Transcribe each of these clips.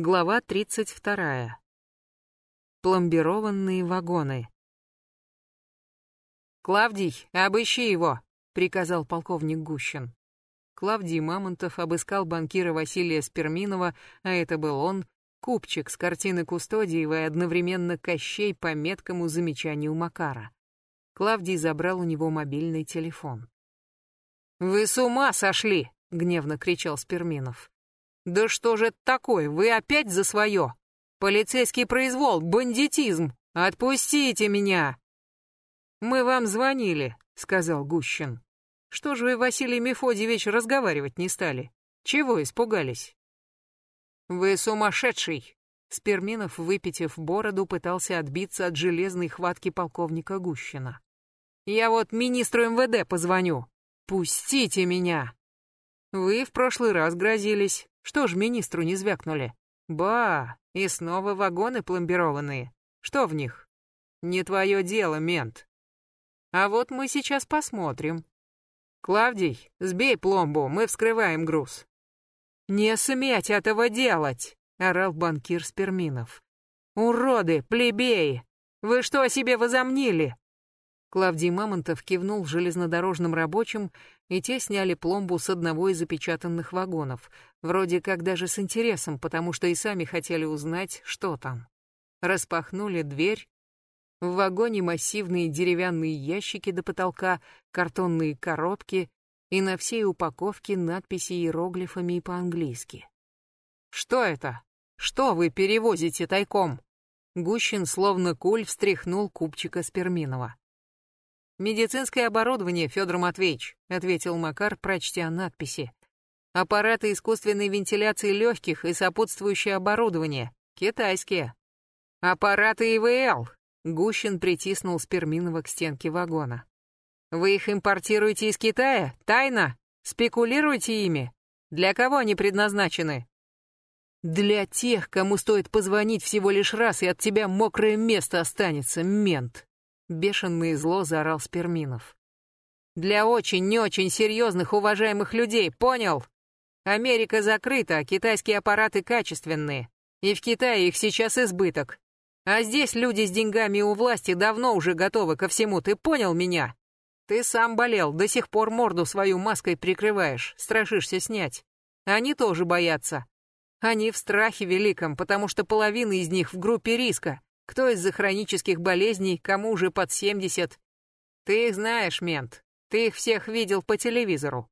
Глава 32. Пломбированные вагоны. «Клавдий, обыщи его!» — приказал полковник Гущин. Клавдий Мамонтов обыскал банкира Василия Сперминова, а это был он, купчик с картины Кустодиева и одновременно Кощей по меткому замечанию Макара. Клавдий забрал у него мобильный телефон. «Вы с ума сошли!» — гневно кричал Сперминов. «Да что же это такое? Вы опять за свое? Полицейский произвол, бандитизм! Отпустите меня!» «Мы вам звонили», — сказал Гущин. «Что же вы, Василий Мефодьевич, разговаривать не стали? Чего испугались?» «Вы сумасшедший!» Сперминов, выпитив бороду, пытался отбиться от железной хватки полковника Гущина. «Я вот министру МВД позвоню. Пустите меня!» «Вы в прошлый раз грозились. Что ж министру не звякнули? Ба, и снова вагоны пломбированные. Что в них? Не твое дело, мент. А вот мы сейчас посмотрим. Клавдий, сбей пломбу, мы вскрываем груз. Не сметь этого делать, орал банкир Сперминов. Уроды, плебеи, вы что о себе возомнили? Клавдий Мамонтов кивнул железнодорожным рабочим, и те сняли пломбу с одного из запечатанных вагонов, вроде как даже с интересом, потому что и сами хотели узнать, что там. Распахнули дверь. В вагоне массивные деревянные ящики до потолка, картонные коробки и на всей упаковке надписи иероглифами по-английски. «Что это? Что вы перевозите тайком?» Гущин словно куль встряхнул купчика Сперминова. «Медицинское оборудование, Федор Матвеевич», — ответил Макар, прочтя надписи. «Аппараты искусственной вентиляции легких и сопутствующее оборудование. Китайские». «Аппараты ИВЛ», — Гущин притиснул Сперминова к стенке вагона. «Вы их импортируете из Китая? Тайно? Спекулируете ими? Для кого они предназначены?» «Для тех, кому стоит позвонить всего лишь раз, и от тебя мокрое место останется, мент», Бешеный зло заорал Сперминов. «Для очень не очень серьезных уважаемых людей, понял? Америка закрыта, а китайские аппараты качественные. И в Китае их сейчас избыток. А здесь люди с деньгами у власти давно уже готовы ко всему, ты понял меня? Ты сам болел, до сих пор морду свою маской прикрываешь, страшишься снять. Они тоже боятся. Они в страхе великом, потому что половина из них в группе риска. Кто из-за хронических болезней, кому уже под 70. Ты их знаешь, мент. Ты их всех видел по телевизору.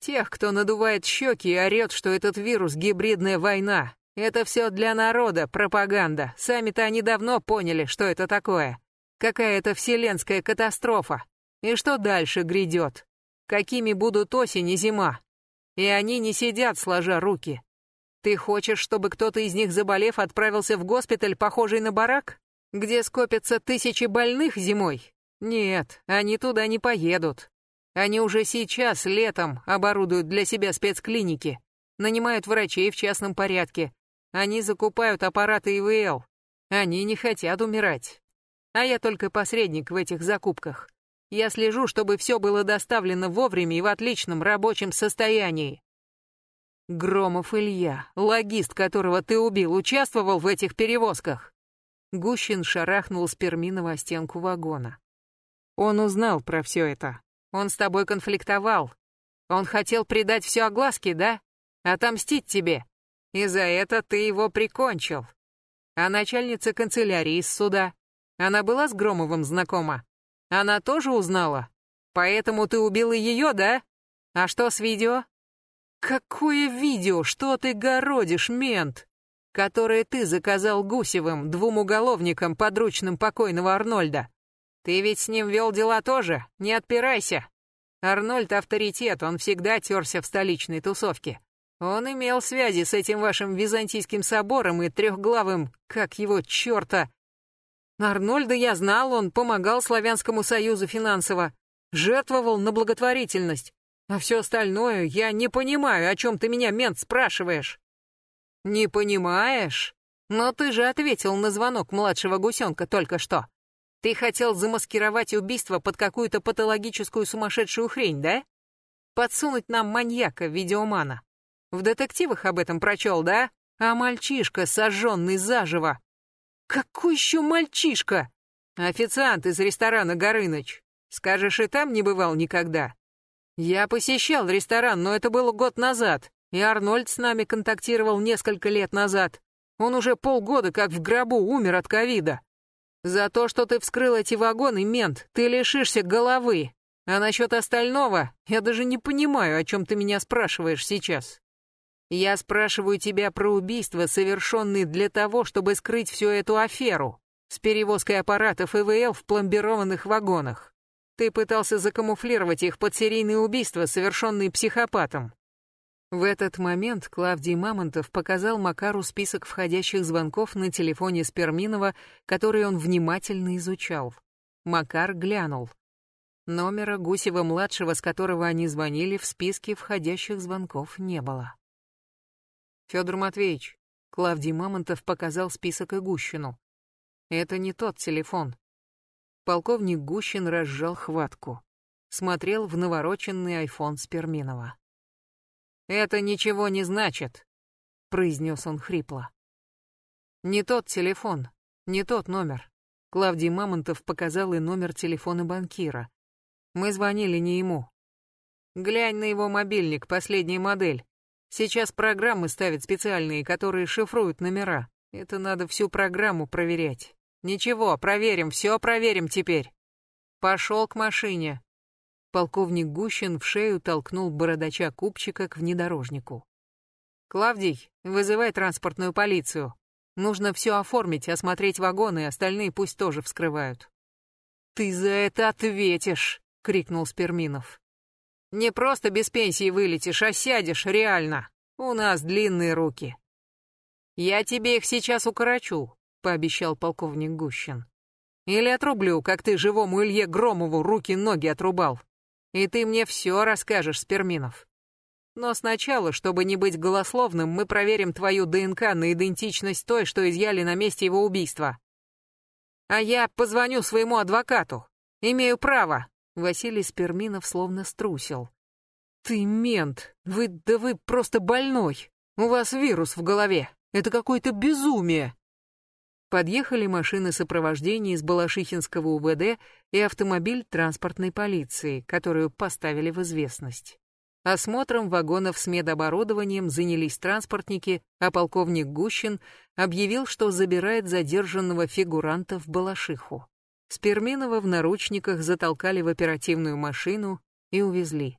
Тех, кто надувает щеки и орет, что этот вирус — гибридная война. Это все для народа, пропаганда. Сами-то они давно поняли, что это такое. Какая это вселенская катастрофа. И что дальше грядет. Какими будут осень и зима. И они не сидят, сложа руки. Ты хочешь, чтобы кто-то из них, заболев, отправился в госпиталь, похожий на барак? Где скопятся тысячи больных зимой? Нет, они туда не поедут. Они уже сейчас, летом, оборудуют для себя спецклиники, нанимают врачей в частном порядке. Они закупают аппараты ИВЛ. Они не хотят умирать. А я только посредник в этих закупках. Я слежу, чтобы все было доставлено вовремя и в отличном рабочем состоянии. Громов Илья, логист, которого ты убил, участвовал в этих перевозках. Гущин шарахнул с Перминова стенку вагона. Он узнал про все это. Он с тобой конфликтовал. Он хотел придать все огласке, да? Отомстить тебе. И за это ты его прикончил. А начальница канцелярии из суда, она была с Громовым знакома? Она тоже узнала? Поэтому ты убил и ее, да? А что с видео? «Какое видео? Что ты городишь, мент?» «Которое ты заказал Гусевым, двум уголовникам, подручным покойного Арнольда. Ты ведь с ним вел дела тоже, не отпирайся. Арнольд авторитет, он всегда терся в столичной тусовке. Он имел связи с этим вашим византийским собором и трехглавым, как его черта. Арнольда я знал, он помогал Славянскому союзу финансово, жертвовал на благотворительность. А все остальное я не понимаю, о чем ты меня, мент, спрашиваешь. Не понимаешь? Но ты же ответил на звонок младшего гусенка только что. Ты хотел замаскировать убийство под какую-то патологическую сумасшедшую хрень, да? Подсунуть нам маньяка, видеомана. В детективах об этом прочел, да? а мальчишка, сожженный заживо. Какой еще мальчишка? Официант из ресторана Горыныч. Скажешь, и там не бывал никогда. Я посещал ресторан, но это было год назад, и Арнольд с нами контактировал несколько лет назад. Он уже полгода как в гробу умер от ковида. За то, что ты вскрыл эти вагоны, мент, ты лишишься головы. А насчет остального, я даже не понимаю, о чем ты меня спрашиваешь сейчас. Я спрашиваю тебя про убийства, совершенные для того, чтобы скрыть всю эту аферу с перевозкой аппаратов ИВЛ в пломбированных вагонах. Ты пытался закамуфлировать их под серийные убийства, совершенные психопатом. В этот момент Клавдий Мамонтов показал Макару список входящих звонков на телефоне Сперминова, который он внимательно изучал. Макар глянул. Номера Гусева-младшего, с которого они звонили, в списке входящих звонков не было. Федор Матвеевич, Клавдий Мамонтов показал список и Гущину. Это не тот телефон. Полковник Гущин разжал хватку. Смотрел в навороченный айфон Сперминова. «Это ничего не значит», — произнес он хрипло. «Не тот телефон, не тот номер». Клавдий Мамонтов показал и номер телефона банкира. Мы звонили не ему. Глянь на его мобильник, последняя модель. Сейчас программы ставят специальные, которые шифруют номера. Это надо всю программу проверять. Ничего, проверим, все проверим теперь. Пошел к машине. Полковник Гущин в шею толкнул бородача Купчика к внедорожнику. «Клавдий, вызывай транспортную полицию. Нужно все оформить, осмотреть вагоны, остальные пусть тоже вскрывают». «Ты за это ответишь!» — крикнул Сперминов. «Не просто без пенсии вылетишь, а сядешь, реально. У нас длинные руки». «Я тебе их сейчас укорочу», — пообещал полковник Гущин. «Или отрублю, как ты живому Илье Громову руки-ноги отрубал. И ты мне все расскажешь, Сперминов. Но сначала, чтобы не быть голословным, мы проверим твою ДНК на идентичность той, что изъяли на месте его убийства. А я позвоню своему адвокату. Имею право, Василий Сперминов словно струсил. «Ты мент! Вы, да вы просто больной! У вас вирус в голове! Это какое-то безумие!» Подъехали машины сопровождения из Балашихинского УВД и автомобиль транспортной полиции, которую поставили в известность. Осмотром вагонов с медоборудованием занялись транспортники, а полковник Гущин объявил, что забирает задержанного фигуранта в Балашиху. Сперминова в наручниках затолкали в оперативную машину и увезли.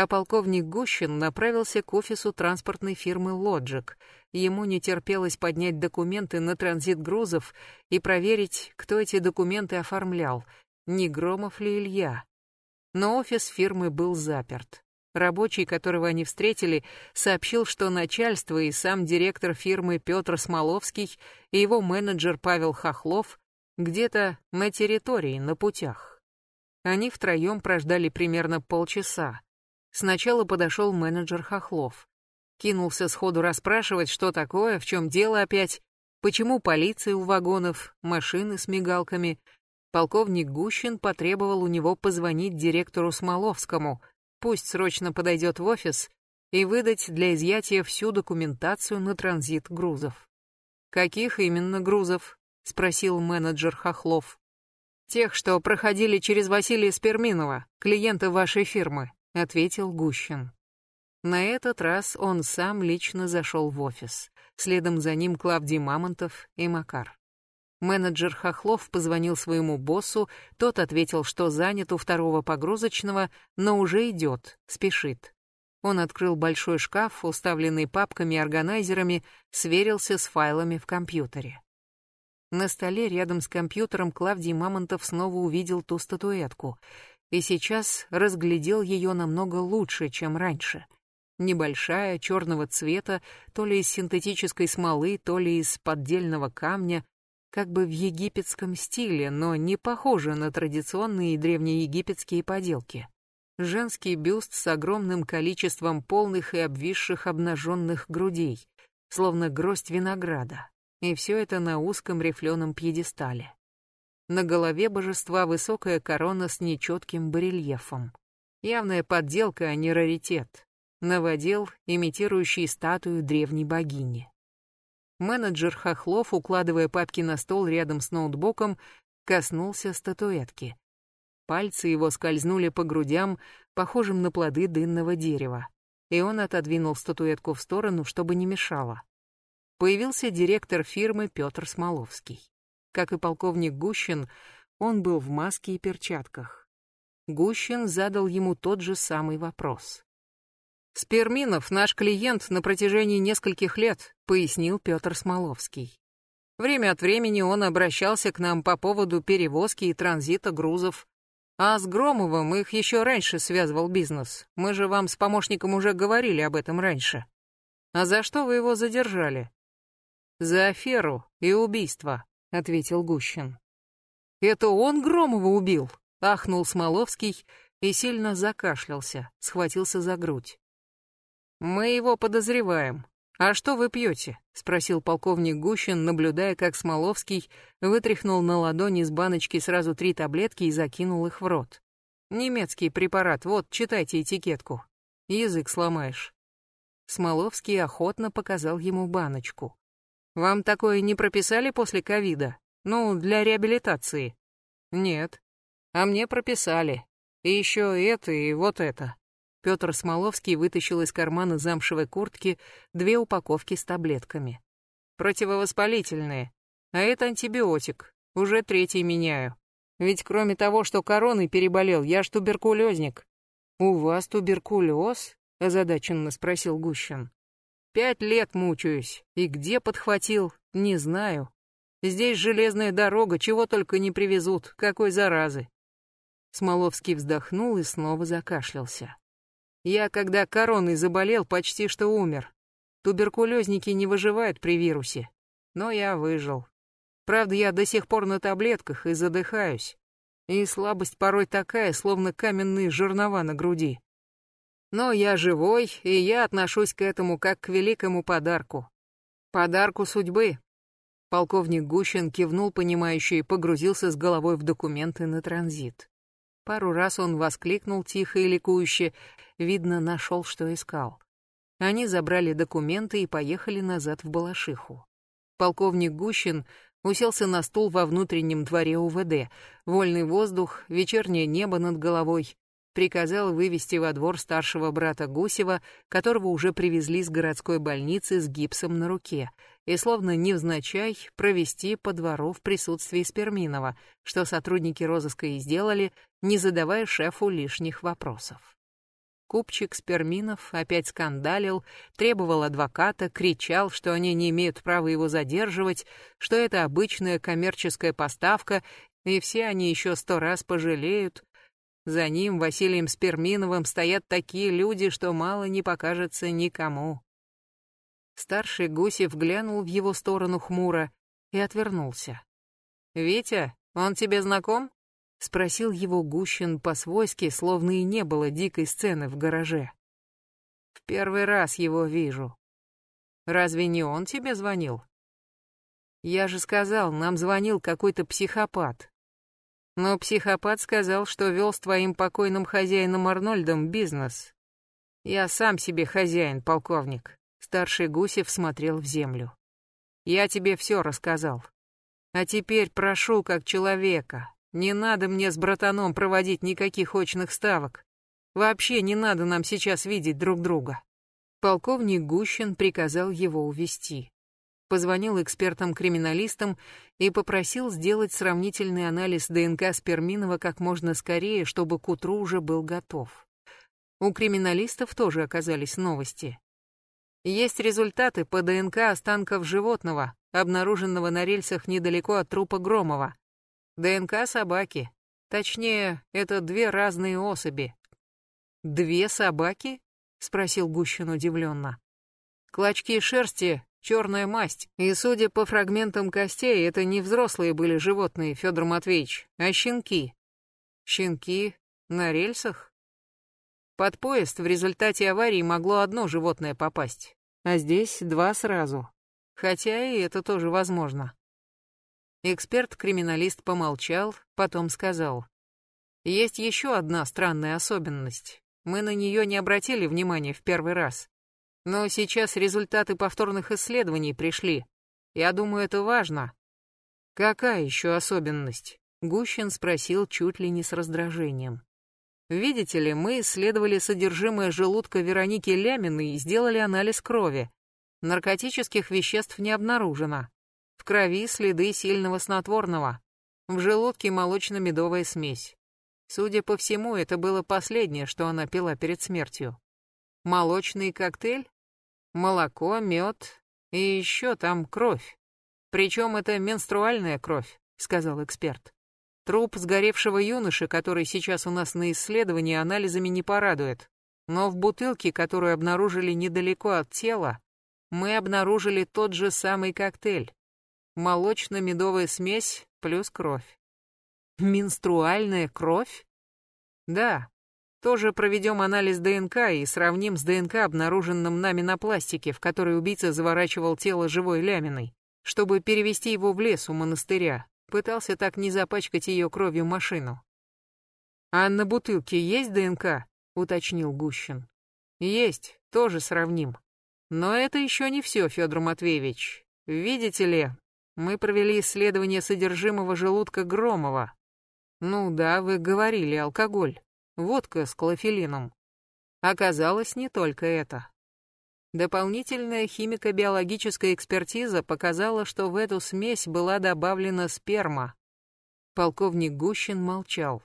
А полковник Гущин направился к офису транспортной фирмы «Лоджик». Ему не терпелось поднять документы на транзит грузов и проверить, кто эти документы оформлял, не Громов ли Илья. Но офис фирмы был заперт. Рабочий, которого они встретили, сообщил, что начальство и сам директор фирмы Петр Смоловский и его менеджер Павел Хохлов где-то на территории, на путях. Они втроем прождали примерно полчаса. Сначала подошел менеджер Хохлов. Кинулся сходу расспрашивать, что такое, в чем дело опять, почему полиция у вагонов, машины с мигалками. Полковник Гущин потребовал у него позвонить директору Смоловскому, пусть срочно подойдет в офис и выдать для изъятия всю документацию на транзит грузов. Каких именно грузов, — спросил менеджер Хохлов. «Тех, что проходили через Василия Сперминова, клиента вашей фирмы», — ответил Гущин. На этот раз он сам лично зашел в офис. Следом за ним Клавдий Мамонтов и Макар. Менеджер Хохлов позвонил своему боссу, тот ответил, что занят у второго погрузочного, но уже идет, спешит. Он открыл большой шкаф, уставленный папками и органайзерами, сверился с файлами в компьютере. На столе рядом с компьютером Клавдий Мамонтов снова увидел ту статуэтку и сейчас разглядел ее намного лучше, чем раньше. Небольшая, черного цвета, то ли из синтетической смолы, то ли из поддельного камня, как бы в египетском стиле, но не похожа на традиционные древнеегипетские поделки. Женский бюст с огромным количеством полных и обвисших обнаженных грудей, словно гроздь винограда. И все это на узком рифленом пьедестале. На голове божества высокая корона с нечетким барельефом. Явная подделка, а не раритет. Новодел, имитирующий статую древней богини. Менеджер Хохлов, укладывая папки на стол рядом с ноутбуком, коснулся статуэтки. Пальцы его скользнули по грудям, похожим на плоды дынного дерева, и он отодвинул статуэтку в сторону, чтобы не мешало. Появился директор фирмы Петр Смоловский. Как и полковник Гущин, он был в маске и перчатках. Гущин задал ему тот же самый вопрос. «Сперминов наш клиент на протяжении нескольких лет», — пояснил Петр Смоловский. Время от времени он обращался к нам по поводу перевозки и транзита грузов а с Громовым их еще раньше связывал бизнес. Мы же вам с помощником уже говорили об этом раньше. А за что вы его задержали? За аферу и убийство, ответил Гущин. Это он Громова убил? Ахнул Смоловский и сильно закашлялся, схватился за грудь. Мы его подозреваем, «А что вы пьете?» — спросил полковник Гущин, наблюдая, как Смоловский вытряхнул на ладони из баночки сразу три таблетки и закинул их в рот. «Немецкий препарат, вот, читайте этикетку. Язык сломаешь». Смоловский охотно показал ему баночку. «Вам такое не прописали после ковида? Ну, для реабилитации?» «Нет». «А мне прописали. И еще это, и вот это». Петр Смоловский вытащил из кармана замшевой куртки две упаковки с таблетками. Противовоспалительные. А это антибиотик. Уже третий меняю. Ведь кроме того, что короной переболел, я ж туберкулезник. У вас туберкулез? озадаченно спросил Гущин. Пять лет мучаюсь. И где подхватил, не знаю. Здесь железная дорога, чего только не привезут, какой заразы. Смоловский вздохнул и снова закашлялся. Я, когда короной заболел, почти что умер. Туберкулезники не выживают при вирусе. Но я выжил. Правда, я до сих пор на таблетках и задыхаюсь. И слабость порой такая, словно каменные жернова на груди. Но я живой, и я отношусь к этому как к великому подарку. Подарку судьбы. Полковник Гущин кивнул понимающе и погрузился с головой в документы на транзит. Пару раз он воскликнул тихо и ликующе, видно, нашел, что искал. Они забрали документы и поехали назад в Балашиху. Полковник Гущин уселся на стул во внутреннем дворе УВД. Вольный воздух, вечернее небо над головой. Приказал вывести во двор старшего брата Гусева, которого уже привезли с городской больницы с гипсом на руке — и словно невзначай провести по двору в присутствии Сперминова, что сотрудники розыска и сделали, не задавая шефу лишних вопросов. Купчик Сперминов опять скандалил, требовал адвоката, кричал, что они не имеют права его задерживать, что это обычная коммерческая поставка, и все они еще сто раз пожалеют. За ним, Василием Сперминовым, стоят такие люди, что мало не покажется никому. Старший Гусев глянул в его сторону хмуро и отвернулся. «Витя, он тебе знаком?» — спросил его Гущин по-свойски, словно и не было дикой сцены в гараже. «В первый раз его вижу. Разве не он тебе звонил?» «Я же сказал, нам звонил какой-то психопат. Но психопат сказал, что вел с твоим покойным хозяином Арнольдом бизнес. Я сам себе хозяин, полковник. Старший Гусев смотрел в землю. «Я тебе все рассказал. А теперь прошу, как человека, не надо мне с братаном проводить никаких очных ставок. Вообще не надо нам сейчас видеть друг друга». Полковник Гущин приказал его увести. Позвонил экспертам-криминалистам и попросил сделать сравнительный анализ ДНК Сперминова как можно скорее, чтобы к утру уже был готов. У криминалистов тоже оказались новости. Есть результаты по ДНК останков животного, обнаруженного на рельсах недалеко от трупа Громова. ДНК собаки. Точнее, это две разные особи. «Две собаки?» — спросил Гущин удивленно. «Клочки шерсти, черная масть, и, судя по фрагментам костей, это не взрослые были животные, Федор Матвеевич, а щенки». «Щенки на рельсах?» Под поезд в результате аварии могло одно животное попасть, а здесь два сразу. Хотя и это тоже возможно. Эксперт-криминалист помолчал, потом сказал. Есть еще одна странная особенность. Мы на нее не обратили внимания в первый раз. Но сейчас результаты повторных исследований пришли. Я думаю, это важно. Какая еще особенность? Гущин спросил чуть ли не с раздражением. Видите ли, мы исследовали содержимое желудка Вероники Ляминой и сделали анализ крови. Наркотических веществ не обнаружено. В крови следы сильного снотворного. В желудке молочно-медовая смесь. Судя по всему, это было последнее, что она пила перед смертью. Молочный коктейль? Молоко, мед и еще там кровь. Причем это менструальная кровь, сказал эксперт. Труп сгоревшего юноши, который сейчас у нас на исследовании, анализами не порадует. Но в бутылке, которую обнаружили недалеко от тела, мы обнаружили тот же самый коктейль. Молочно-медовая смесь плюс кровь. Менструальная кровь? Да. Тоже проведем анализ ДНК и сравним с ДНК, обнаруженным нами на пластике, в который убийца заворачивал тело живой ляминой, чтобы перевести его в лес у монастыря. Пытался так не запачкать ее кровью машину. «А на бутылке есть ДНК?» — уточнил Гущин. «Есть, тоже сравним. Но это еще не все, Федор Матвеевич. Видите ли, мы провели исследование содержимого желудка Громова. Ну да, вы говорили, алкоголь. Водка с клофелином. Оказалось, не только это. Дополнительная химико-биологическая экспертиза показала, что в эту смесь была добавлена сперма. Полковник Гущин молчал.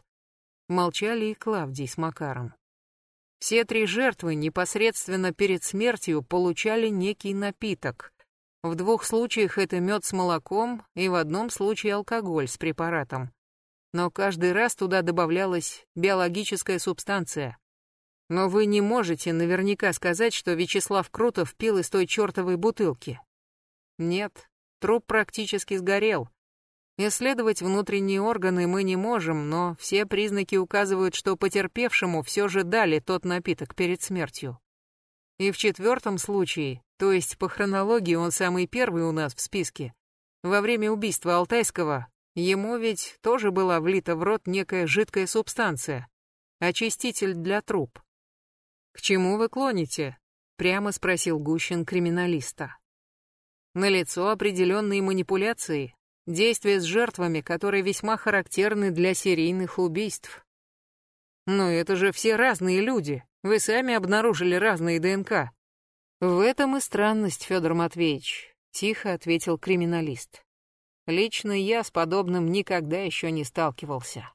Молчали и Клавдий с Макаром. Все три жертвы непосредственно перед смертью получали некий напиток. В двух случаях это мед с молоком и в одном случае алкоголь с препаратом. Но каждый раз туда добавлялась биологическая субстанция. Но вы не можете наверняка сказать, что Вячеслав Крутов пил из той чертовой бутылки. Нет, труп практически сгорел. Исследовать внутренние органы мы не можем, но все признаки указывают, что потерпевшему все же дали тот напиток перед смертью. И в четвертом случае, то есть по хронологии он самый первый у нас в списке, во время убийства Алтайского, ему ведь тоже была влита в рот некая жидкая субстанция, очиститель для труб. «К чему вы клоните?» — прямо спросил Гущин криминалиста. Налицо определенные манипуляции, действия с жертвами, которые весьма характерны для серийных убийств. Но это же все разные люди. Вы сами обнаружили разные ДНК. В этом и странность, Федор Матвеевич, тихо ответил криминалист. Лично я с подобным никогда еще не сталкивался.